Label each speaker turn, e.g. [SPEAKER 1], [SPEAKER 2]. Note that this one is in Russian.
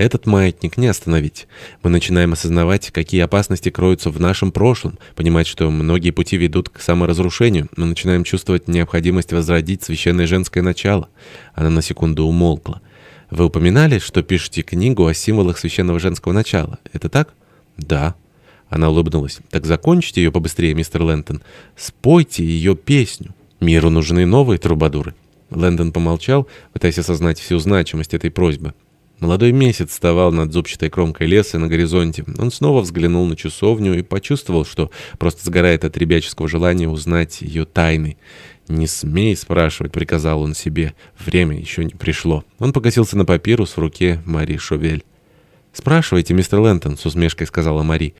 [SPEAKER 1] Этот маятник не остановить. Мы начинаем осознавать, какие опасности кроются в нашем прошлом, понимать, что многие пути ведут к саморазрушению. Мы начинаем чувствовать необходимость возродить священное женское начало. Она на секунду умолкла. Вы упоминали, что пишете книгу о символах священного женского начала. Это так?
[SPEAKER 2] Да.
[SPEAKER 1] Она улыбнулась. Так закончите ее побыстрее, мистер Лэнтон. Спойте ее песню. Миру нужны новые трубадуры. Лэндон помолчал, пытаясь осознать всю значимость этой просьбы. Молодой месяц вставал над зубчатой кромкой леса на горизонте. Он снова взглянул на часовню и почувствовал, что просто сгорает от ребяческого желания узнать ее тайны. «Не смей спрашивать», — приказал он себе. Время еще не пришло. Он покосился на папирус в руке Мари Шовель. «Спрашивайте, мистер Лэнтон», — с усмешкой сказала Мари.